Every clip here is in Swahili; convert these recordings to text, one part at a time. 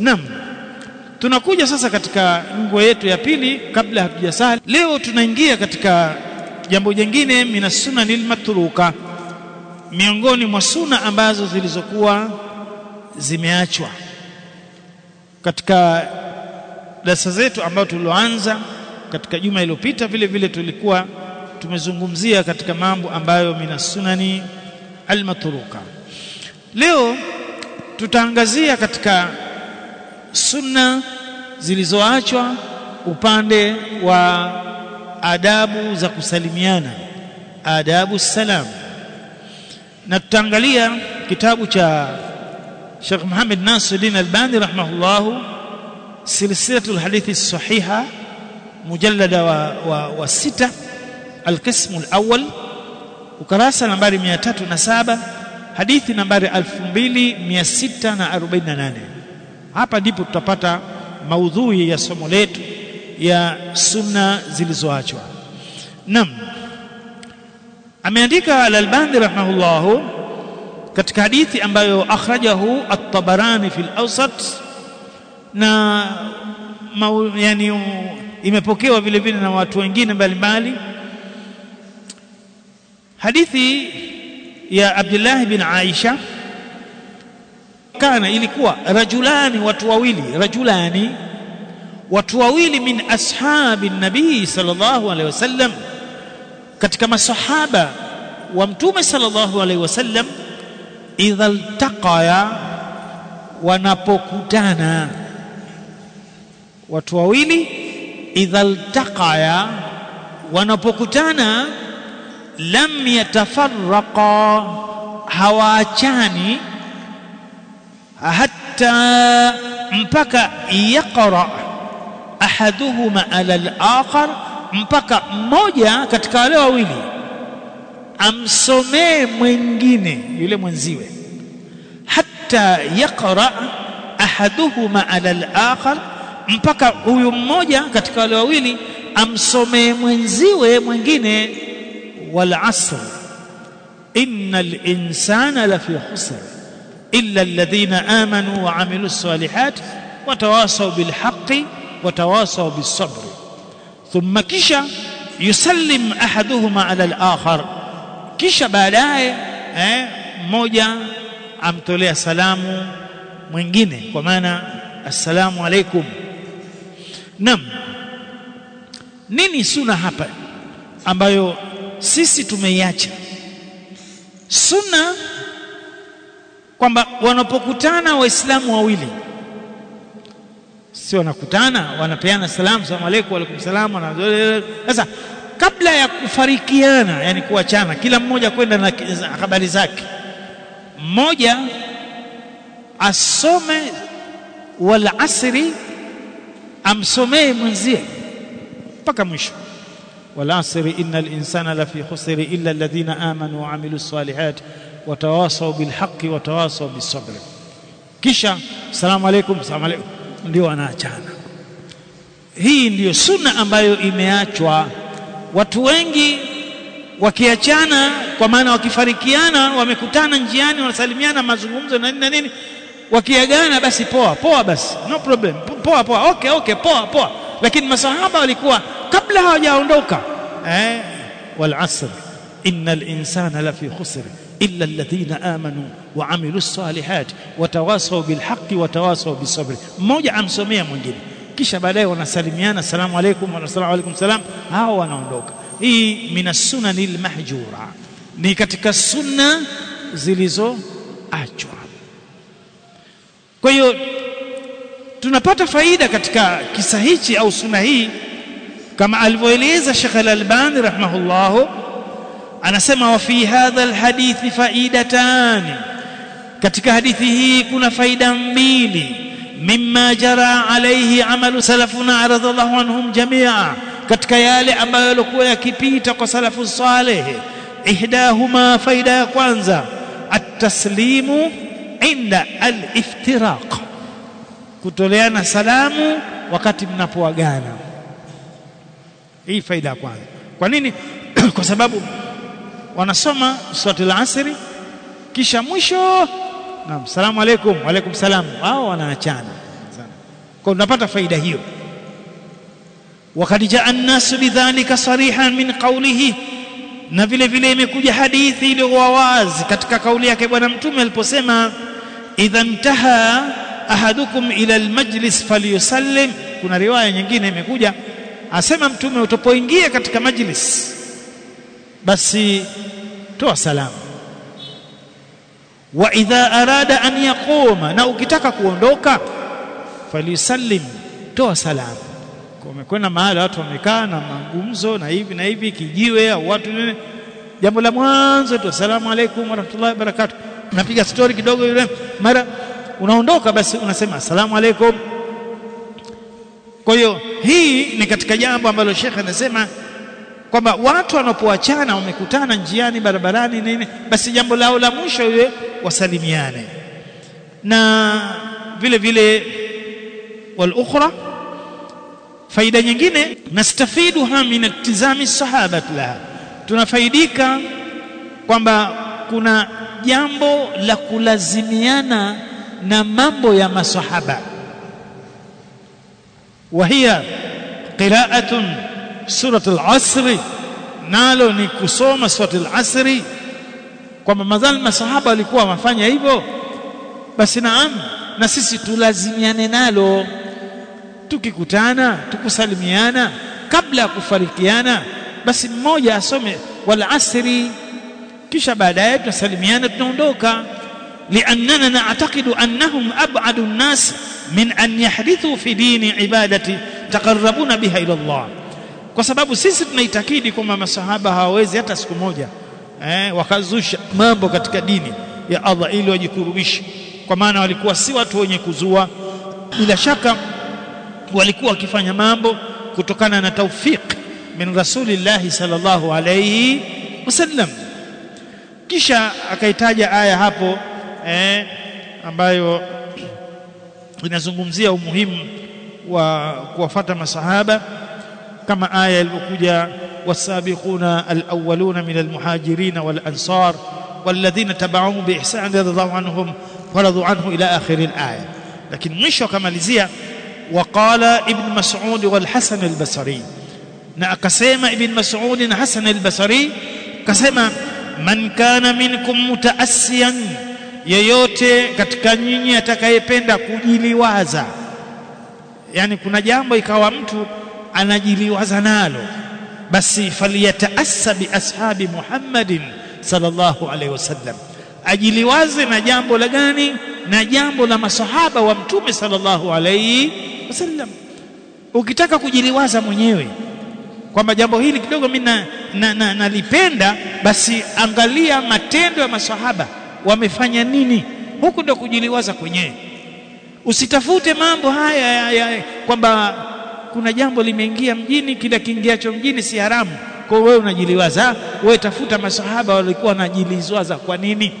Naam. Tunakuja sasa katika nguo yetu ya pili kabla hatujasali. Leo tunaingia katika jambo jingine mina sunanil matruka, miongoni mwa suna ambazo zilizokuwa zimeachwa katika darasa zetu ambayo tulioanza katika juma iliyopita. Vile vile tulikuwa tumezungumzia katika mambo ambayo mina sunani almatruka. Leo tutaangazia katika sunna zilizoachwa upande wa adabu za kusalimiana, adabu salam, na tutaangalia kitabu cha Sheikh Muhammad Nasiruddin Albani rahimahullah silsilatul hadithi sahiha mujallada wa, wa, wa sita alqismu alawwal ukarasa nambari 307 hadithi nambari 2648 hapa ndipo tutapata maudhui ya somo letu ya sunna zilizoachwa. Nam ameandika al-Albani rahimahullah katika hadithi ambayo akhrajahu at-Tabarani fil al-Awsat na yani imepokewa vile vile na watu wengine mbalimbali. Hadithi ya Abdullah bin Aisha kana ilikuwa rajulani watu wawili rajulani watu wawili min ashabi nabii sallallahu alaihi wasallam katika masahaba wa mtume sallallahu alaihi wasallam idha iltaqaya wanapokutana. Watu wawili idha iltaqaya wanapokutana lam yatafarraqa hawaachani hatta mpaka yaqra ahaduhuma ala al-akhar mpaka mmoja katika wale wawili amsomee mwingine yule mwenziwe hatta yaqra ahaduhuma ala al-akhar mpaka huyu mmoja katika wale wawili amsomee mwenziwe mwingine wal asr innal insana lafi khusr إلا الذين آمنوا وعملوا الصالحات وتواصوا بالحق وتواصوا بالصبر. ثم كشا يسلم أحدهما على الآخر. كشا بالاي آه، موجا عم تولي السلام من مينجيني ومانا السلام عليكم. نم نيني سنة هابا. أما يو سيسي تمياتي. سنة kwamba wanapokutana waislamu wawili si wanakutana wanapeana salamu salamu alaykum alaykum salamu sasa kabla ya kufarikiana yani kuachana kila mmoja kwenda na habari zake mmoja asome wal asri amsomee mwenzie mpaka mwisho. Wal asri innal insana lafi khusri illa alladhina amanu wa amilus salihati watawasaw bilhaqi watawasaw bis sabr kisha salamu alaykum salamu alaykum. Ndio wanaachana. Hii ndiyo sunna ambayo imeachwa. Watu wengi wakiachana kwa maana wakifarikiana wamekutana njiani wanasalimiana mazungumzo na nini na nini wakiagana basi poa poa basi. No problem. Poa poa. Okay okay poa poa. Lakini masahaba walikuwa kabla hawajaondoka eh wal asr. Innal insana lafi khusr illa alladhina amanu wa amilus salihati watawasaw bil haqqi watawasaw bis sabr mmoja amsomea mwingine. Kisha baadaye wanasalimiana salamu alaykum wa salamu alaykum salam. Hao wanaondoka. Hii mina sunanil mahjura ni katika sunna zilizoachwa. Kwa hiyo tunapata faida katika kisa hichi au sunna hii kama alivyoeleza Sheikh Al-Albani rahimahullah anasema wa fi hadha alhadithi faidatan. Katika hadithi hii kuna faida mbili. Mimma jara alayhi amalu salafuna radhiallahu anhum jamia. Katika yale ambayo yalikuwa yakipita kwa salafu saleh. Ihdahuma faida ya kwanza at-taslimu inda al-iftiraq. Kutoleana salamu wakati mnapoagana. Hii faida ya kwanza. Kwa nini? Kwa sababu wanasoma swati la asri kisha mwisho naam salamu alaykum wa alaykum salam. Wao wanaachana. Kwa tunapata faida hiyo. Wakad jaa an-nas bidhalika sarihan min qawlihi. Na vile vile imekuja hadithi iliyo wazi katika kauli yake bwana mtume aliposema idha ntaha ahadukum ila almajlis falyusallim. Kuna riwaya nyingine imekuja asema mtume utapoingia katika majlis basi toa salamu. Wa idha arada an yaquma na ukitaka kuondoka falisallim toa salamu. Umekwenda mahali watu wamekaa na mazungumzo na hivi na hivi kijiwe au watu nini. Jambo la mwanzo tu asalamu alaykum warahmatullahi wabarakatuh napiga story kidogo yule mara unaondoka basi unasema asalamu alaykum. Kwa hiyo hii ni katika jambo ambalo shekhe anasema kwamba watu wanapoachana wamekutana njiani barabarani nini basi jambo lao la mwisho iwe wasalimiane. Na vile vile wal ukhra faida nyingine nastafiduha min iktizami sahabat laha. Tunafaidika kwamba kuna jambo la kulazimiana na mambo ya masahaba. Wa hiya qira'atun سورة العصر nalo ni kusoma surati al-asri kwamba madhali masahaba walikuwa wafanya hivyo basi naam na sisi tulazimiane nalo tukikutana tukusalimiana kabla ya kufarikiana basi mmoja asome wal asri kisha baadaye tunasalimiana tunaondoka لأننا نعتقد أنهم أبعد الناس من أن يحدثوا في دين عبادة تقربون بها إلى الله kwa sababu sisi tunaitakidi kwamba masahaba hawawezi hata siku moja eh, wakazusha mambo katika dini ya Allah ili wajikurubishe. Kwa maana walikuwa si watu wenye kuzua. Bila shaka walikuwa wakifanya mambo kutokana na taufiq min rasulillahi sallallahu alayhi wasallam. Kisha akaitaja aya hapo eh, ambayo inazungumzia umuhimu wa kuwafata masahaba كما آية المكوجة والسابقون الأولون من المهاجرين والأنصار والذين تبعهم بإحسان رضوا عنهم ورضوا عنه إلى آخر الآية. لكن مش كما لزيا وقال ابن مسعود والحسن البصري. نأكسيما ابن مسعود حسن البصري كسيما من كان منكم متأسيا yeyote katika تكايبين atakayependa kujiliwaza yani يعني كنا ikawa mtu anajiliwaza nalo. Basi faliyataassa biashabi muhammadin sallallahu alaihi wasallam. Ajiliwaze na jambo la gani? Na jambo la masahaba wa mtume sallallahu alaihi wasallam. Ukitaka kujiliwaza mwenyewe kwamba jambo hili kidogo mimi na, na, nalipenda basi angalia matendo ya masahaba. Wamefanya nini? Huku ndo kujiliwaza kwenyewe. Usitafute mambo haya ya, ya, kwamba kuna jambo limeingia mjini kila kiingiacho mjini si haramu. Kwa hiyo wewe unajiliwaza wewe tafuta masahaba walikuwa wanajiliwaza kwa nini?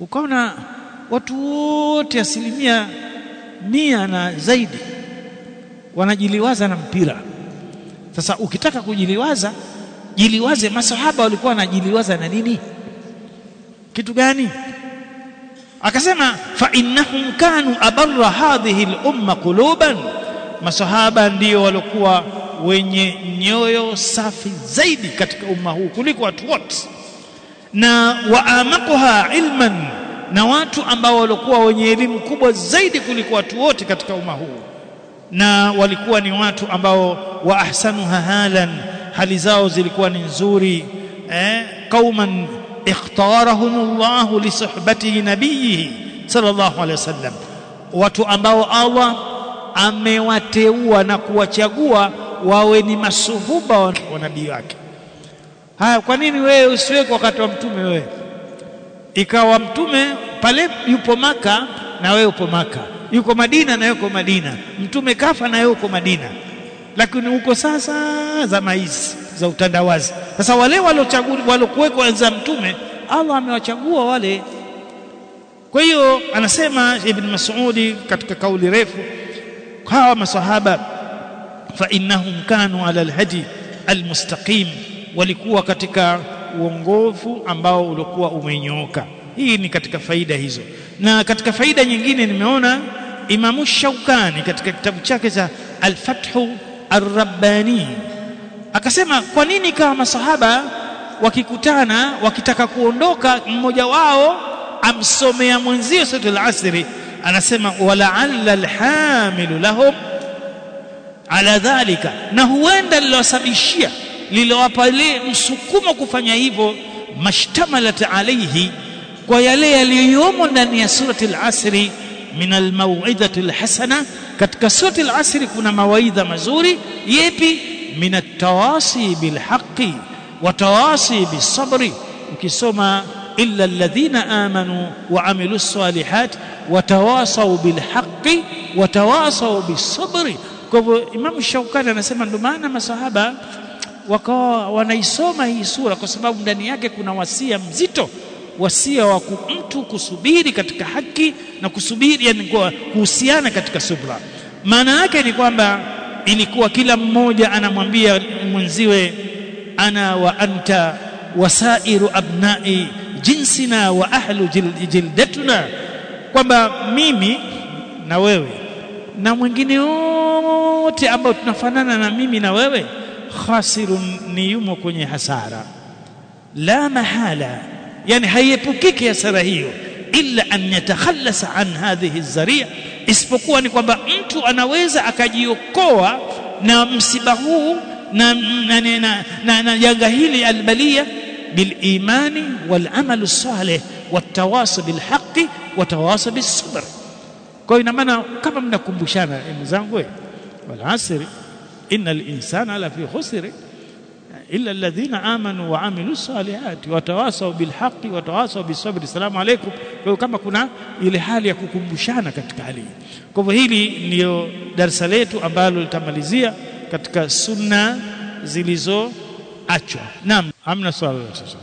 Ukaona watu wote asilimia mia na zaidi wanajiliwaza na mpira. Sasa ukitaka kujiliwaza jiliwaze masahaba walikuwa wanajiliwaza na nini? Kitu gani? Akasema fa innahum kanu abarra hadhihi al-umma quluban masahaba ndio walikuwa wenye nyoyo safi zaidi katika umma huu kuliko watu wote. Na waamakuha ilman na watu ambao walikuwa wenye elimu kubwa zaidi kuliko watu wote katika umma huu. Na walikuwa ni watu ambao wa ahsanuha halan hali zao zilikuwa ni nzuri eh qauman ikhtarahumullahu li suhbatihi nabiyhi sallallahu alaihi wasallam watu ambao Allah amewateua na kuwachagua wawe ni masuhuba wa nabii wake. Haya kwa nini wewe usiweke wakati wa mtume wewe? Ikawa mtume pale yupo maka na wewe upo maka. Yuko Madina na yuko Madina. Mtume kafa na yuko Madina. Lakini uko sasa zama hizi za utandawazi. Sasa wale waliochaguliwa waliokuwekwa za mtume Allah amewachagua wale. Kwa hiyo anasema Ibn Mas'udi katika kauli refu hawa masahaba fa innahum kanu ala alhadi almustaqim walikuwa katika uongofu ambao ulikuwa umenyooka. Hii ni katika faida hizo. Na katika faida nyingine nimeona Imamu Shaukani katika kitabu chake cha Al-Fathu Ar-Rabbani akasema kwa nini kama masahaba wakikutana wakitaka kuondoka mmoja wao amsomea mwenzio suratul asri anasema walaalla alhamilu lahum ala dhalika na huenda lilowasababishia lilowapa ile msukumo kufanya hivyo mashtamalat alayhi kwa yale yaliyomo ndani ya surati al-asri min al-maw'idati al-hasana katika surati al-asri kuna mawaidha mazuri yepi min at-tawasi bil haqqi wa tawasi bis sabri ukisoma illa alladhina amanu wa amilus salihat wa bilhaqi watawasau bisabri. Wa bis sabri kwa hivyo Imam Shaukani anasema ndio maana masahaba wakawa wanaisoma hii sura kwa sababu ndani yake kuna wasia mzito wasia wa mtu kusubiri katika haki na kusubiri yani kuhusiana katika subra. Maana yake ni kwamba ilikuwa kila mmoja anamwambia mwenziwe ana wa anta wasairu abnai jinsina wa ahlu jildatuna kwamba mimi na wewe na mwingine wote ambao tunafanana na mimi na wewe khasirun ni yumo kwenye hasara. La mahala yani haiepukiki hasara hiyo illa an yatakhallasa an hadhihi zaria isipokuwa ni kwamba mtu anaweza akajiokoa na msiba huu na na, na, na, na janga hili albalia bilimani walamalu saleh watawasi bilhaqi watawasi bisabr kwa ina maana kama mnakumbushana ndugu zangu wal asri innal insana la fi khusr illa alladhina amanu wa amilu salihati watawasaw bilhaqi watawasaw bisabri salamu alaykum. Kwa kama kuna ile hali ya kukumbushana katika hali kwa hivyo hili ndio darasa letu ambalo litamalizia katika sunna zilizoachwa. Naam amna swala sasa